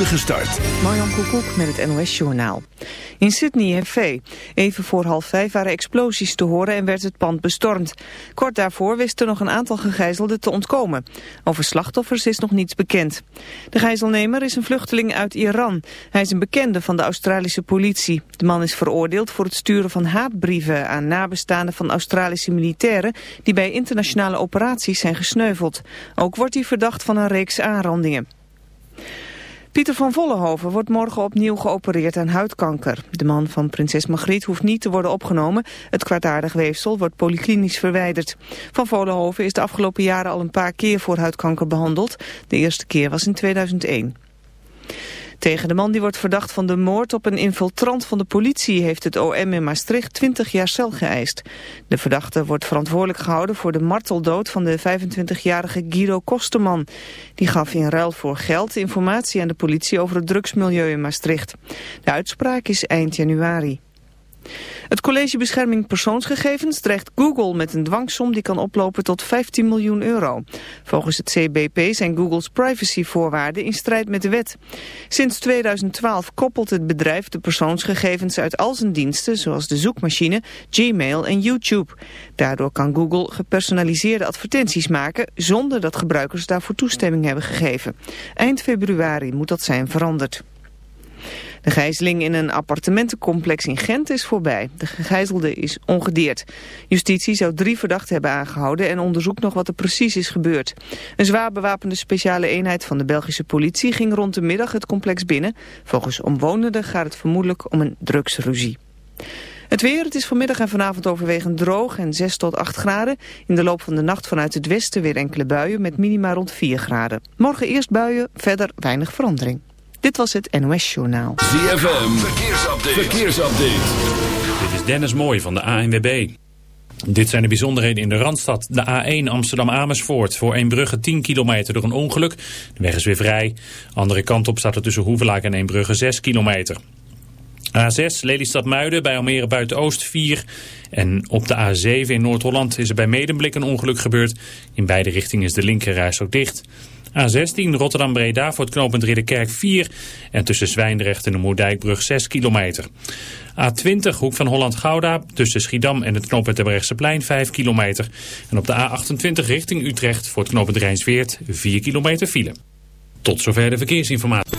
spoedige start. Marjan Koekoek met het NOS Journaal. In Sydney en Vee. Even voor half vijf waren explosies te horen en werd het pand bestormd. Kort daarvoor wisten nog een aantal gegijzelden te ontkomen. Over slachtoffers is nog niets bekend. De gijzelnemer is een vluchteling uit Iran. Hij is een bekende van de Australische politie. De man is veroordeeld voor het sturen van haatbrieven aan nabestaanden van Australische militairen die bij internationale operaties zijn gesneuveld. Ook wordt hij verdacht van een reeks aanrandingen. Pieter van Vollenhoven wordt morgen opnieuw geopereerd aan huidkanker. De man van prinses Margriet hoeft niet te worden opgenomen. Het kwaadaardig weefsel wordt polyklinisch verwijderd. Van Vollenhoven is de afgelopen jaren al een paar keer voor huidkanker behandeld. De eerste keer was in 2001. Tegen de man die wordt verdacht van de moord op een infiltrant van de politie heeft het OM in Maastricht 20 jaar cel geëist. De verdachte wordt verantwoordelijk gehouden voor de marteldood van de 25-jarige Guido Kosterman. Die gaf in ruil voor geld informatie aan de politie over het drugsmilieu in Maastricht. De uitspraak is eind januari. Het College Bescherming Persoonsgegevens dreigt Google met een dwangsom die kan oplopen tot 15 miljoen euro. Volgens het CBP zijn Google's privacyvoorwaarden in strijd met de wet. Sinds 2012 koppelt het bedrijf de persoonsgegevens uit al zijn diensten, zoals de zoekmachine, Gmail en YouTube. Daardoor kan Google gepersonaliseerde advertenties maken zonder dat gebruikers daarvoor toestemming hebben gegeven. Eind februari moet dat zijn veranderd. De gijzeling in een appartementencomplex in Gent is voorbij. De gegijzelde is ongedeerd. Justitie zou drie verdachten hebben aangehouden en onderzoekt nog wat er precies is gebeurd. Een zwaar bewapende speciale eenheid van de Belgische politie ging rond de middag het complex binnen. Volgens omwonenden gaat het vermoedelijk om een drugsruzie. Het weer, het is vanmiddag en vanavond overwegend droog en 6 tot 8 graden. In de loop van de nacht vanuit het westen weer enkele buien met minima rond 4 graden. Morgen eerst buien, verder weinig verandering. Dit was het NOS Journaal. ZFM, verkeersupdate. verkeersupdate. Dit is Dennis Mooij van de ANWB. Dit zijn de bijzonderheden in de Randstad. De A1 Amsterdam-Amersfoort voor Eembrugge 10 kilometer door een ongeluk. De weg is weer vrij. Andere kant op staat er tussen Hoevelaak en Eembrugge 6 kilometer. A6 Lelystad-Muiden bij Almere Buiten-Oost 4. En op de A7 in Noord-Holland is er bij Medemblik een ongeluk gebeurd. In beide richtingen is de linkerreis ook dicht. A16 Rotterdam-Breda voor het knooppunt Ridderkerk 4 en tussen Zwijndrecht en de Moerdijkbrug 6 kilometer. A20 Hoek van Holland-Gouda tussen Schiedam en het knooppunt plein 5 kilometer. En op de A28 richting Utrecht voor het knooppunt Rijnsweert 4 kilometer file. Tot zover de verkeersinformatie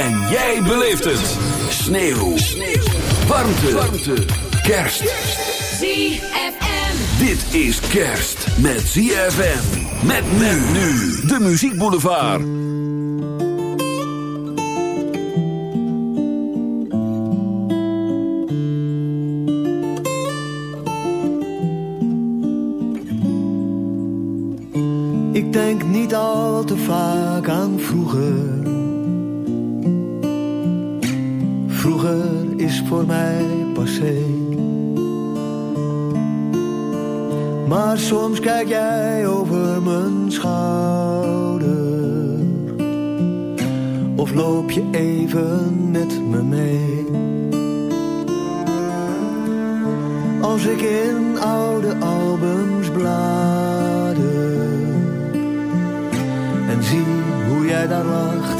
En jij beleeft het. Sneeuw. Warmte. Warmte. Kerst. ZFM. Dit is kerst met ZFM. Met men nu. De Muziek Boulevard. Ik denk niet al te vaak aan vroeger voor mij passé. Maar soms kijk jij over mijn schouder. Of loop je even met me mee. Als ik in oude albums blader. En zie hoe jij daar lacht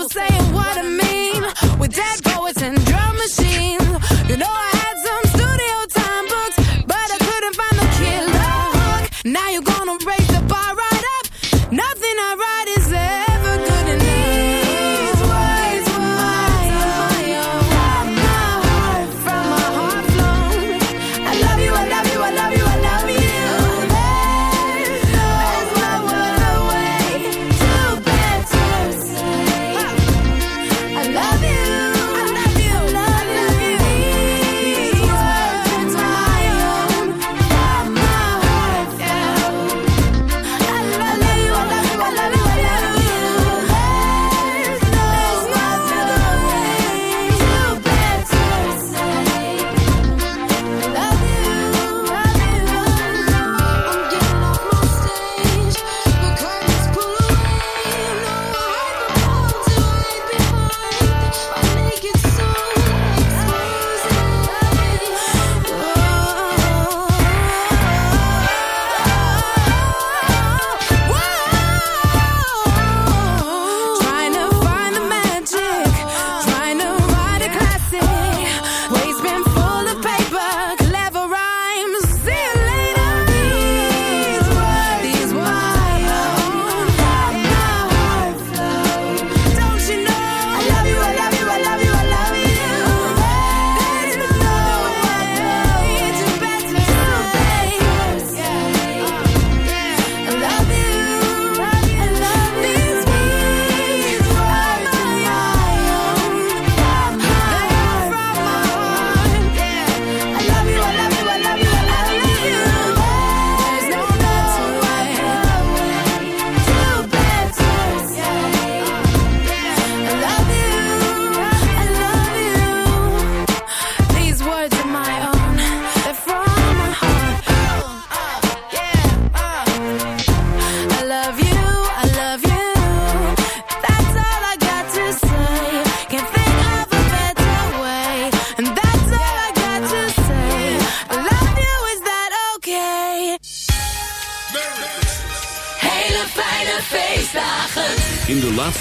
saying what I mean. With that poets and drum machine.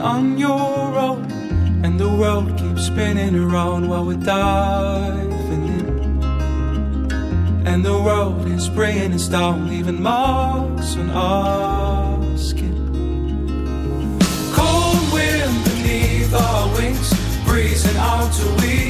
On your own. And the world keeps spinning around while we're diving in. And the world is bringing us down, leaving marks on our skin. Cold wind beneath our wings, breezing out till we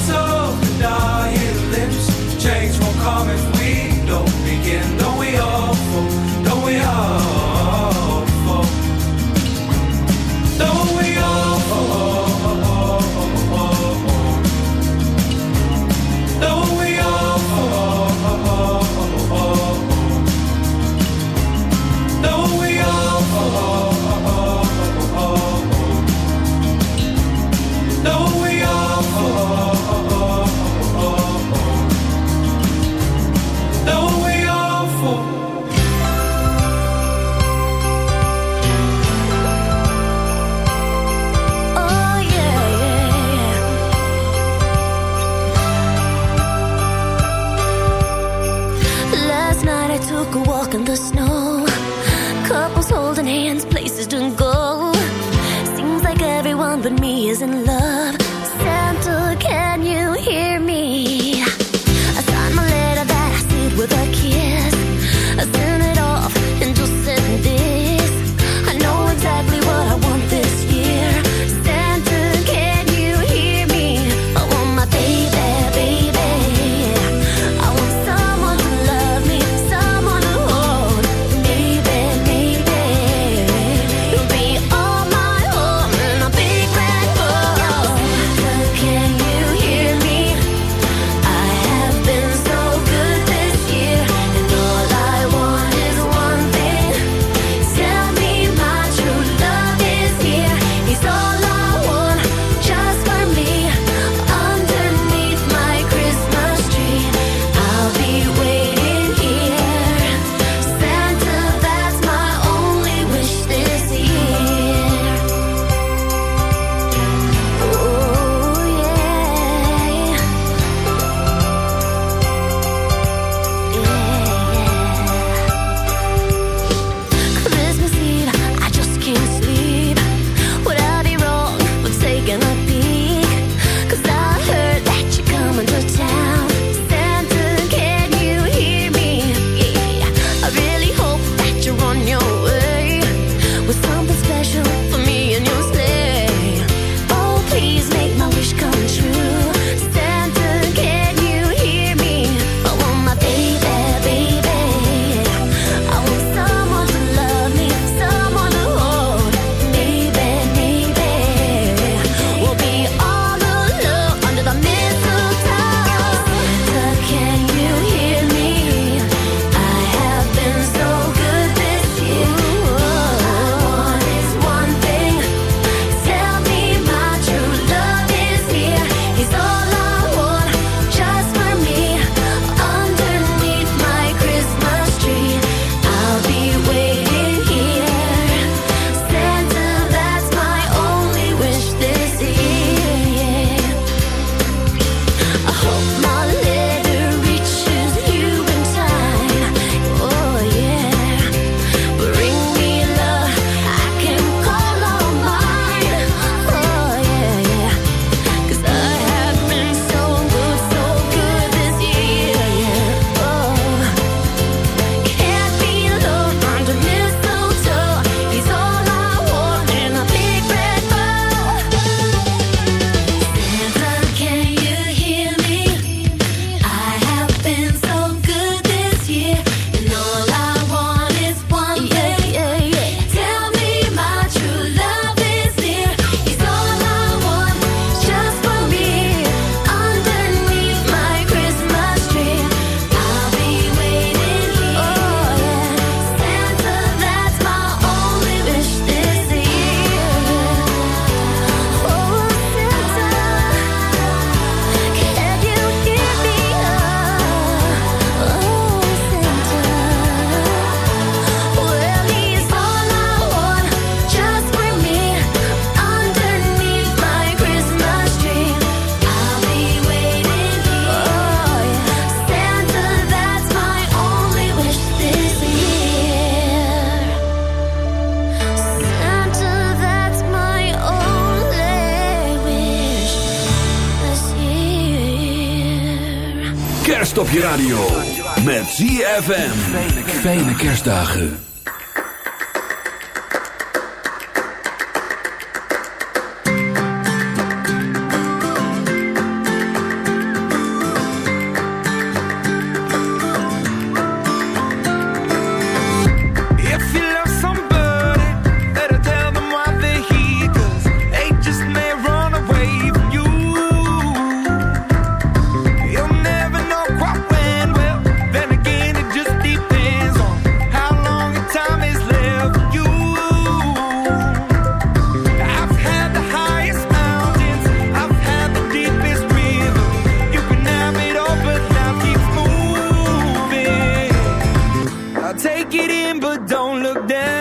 Lights of Kerstdagen. Down.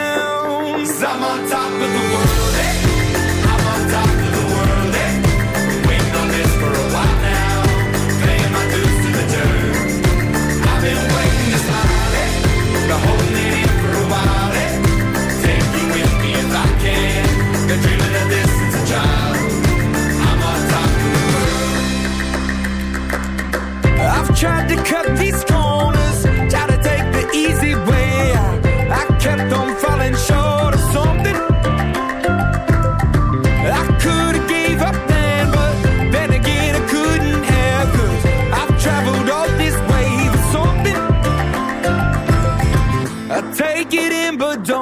get in, but don't.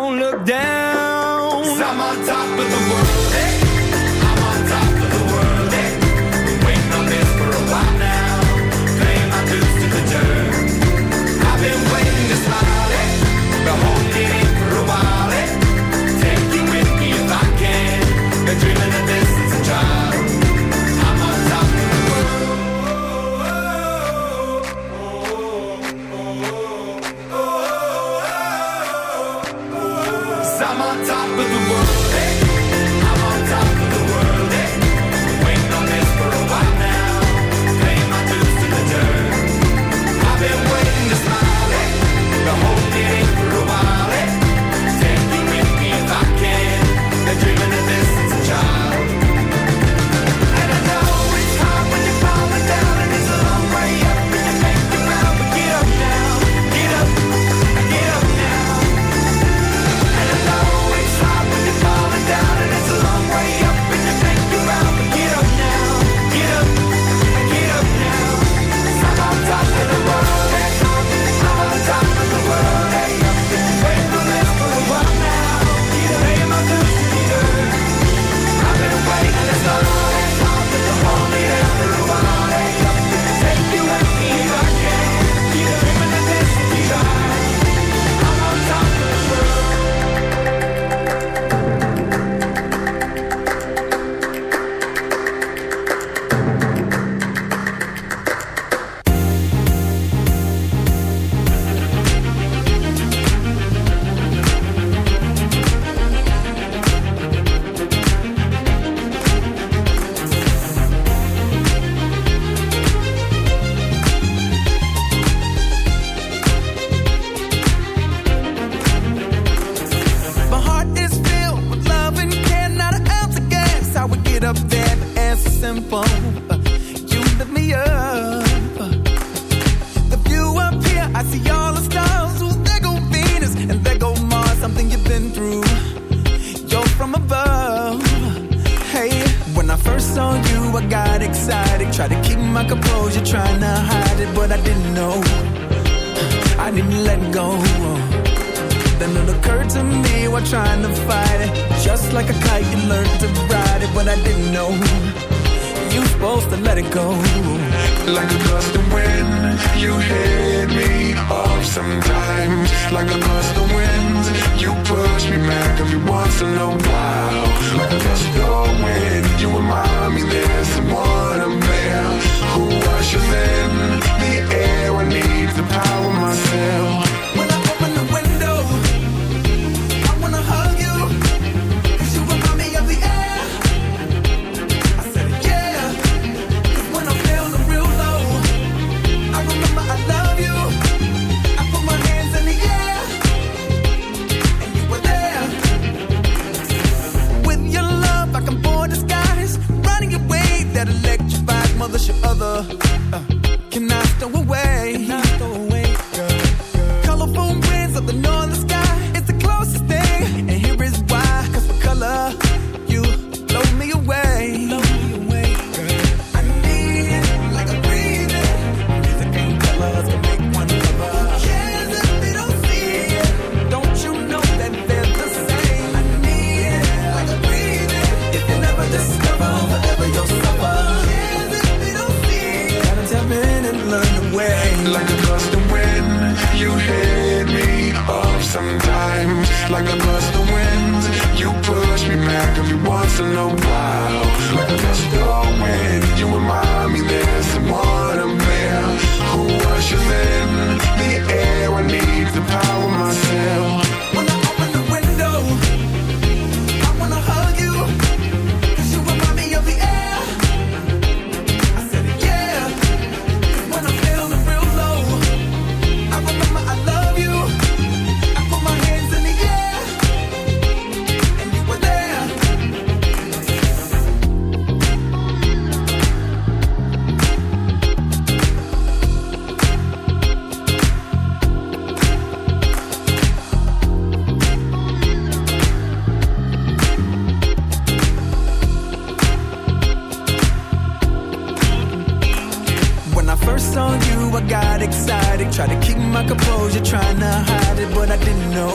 on you, I got excited. Tried to keep my composure, trying to hide it, but I didn't know.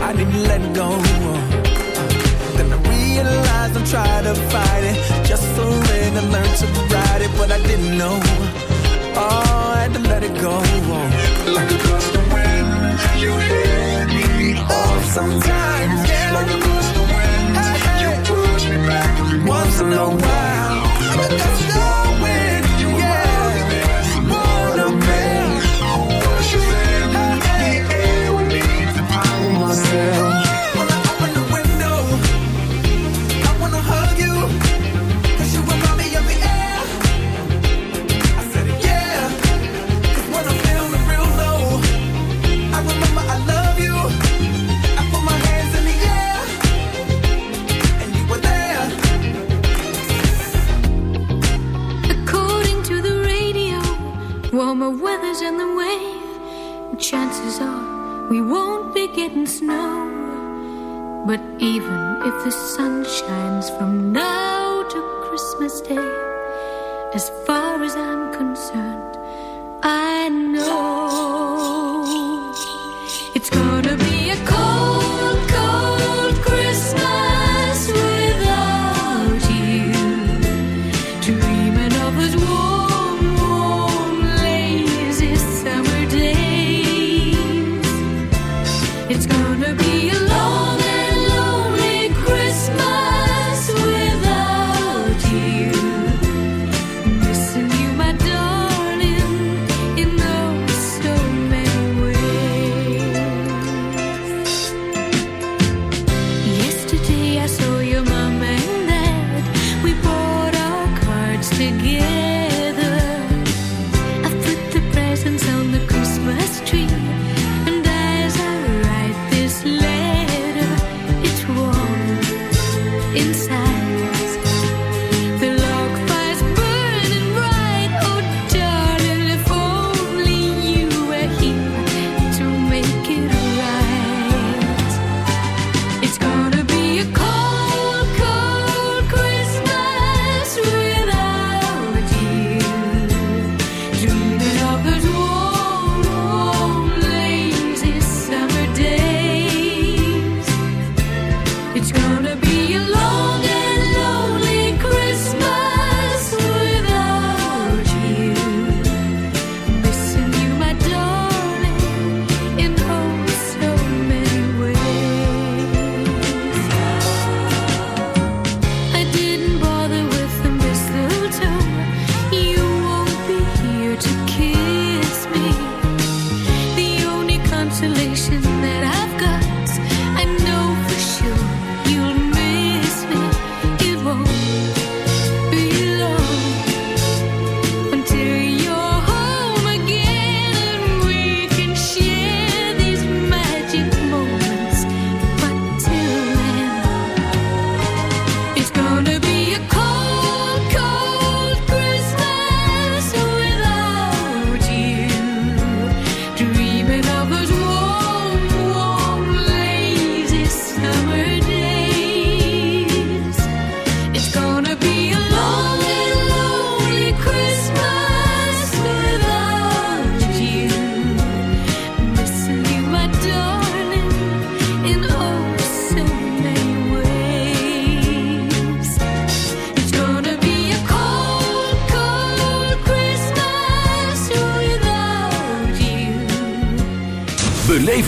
I didn't let go. Then I realized I'm trying to fight it. Just surrender, learn to ride it, but I didn't know. Oh, I had to let it go. Like a gust of wind, you hit me off sometimes. Yeah. Like a gust of wind, hey, hey. you push me back once in a while. Like a gust of getting snow. But even if the sun shines from now.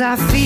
I feel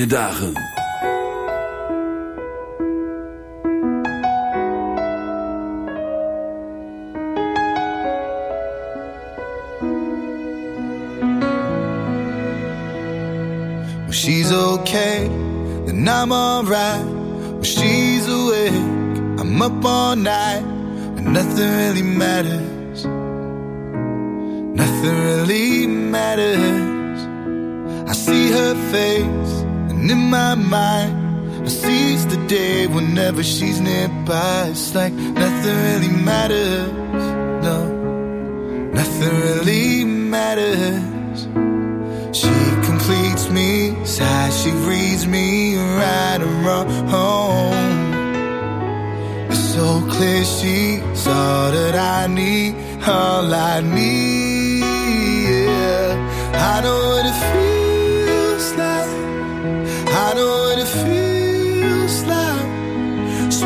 Fijne dagen.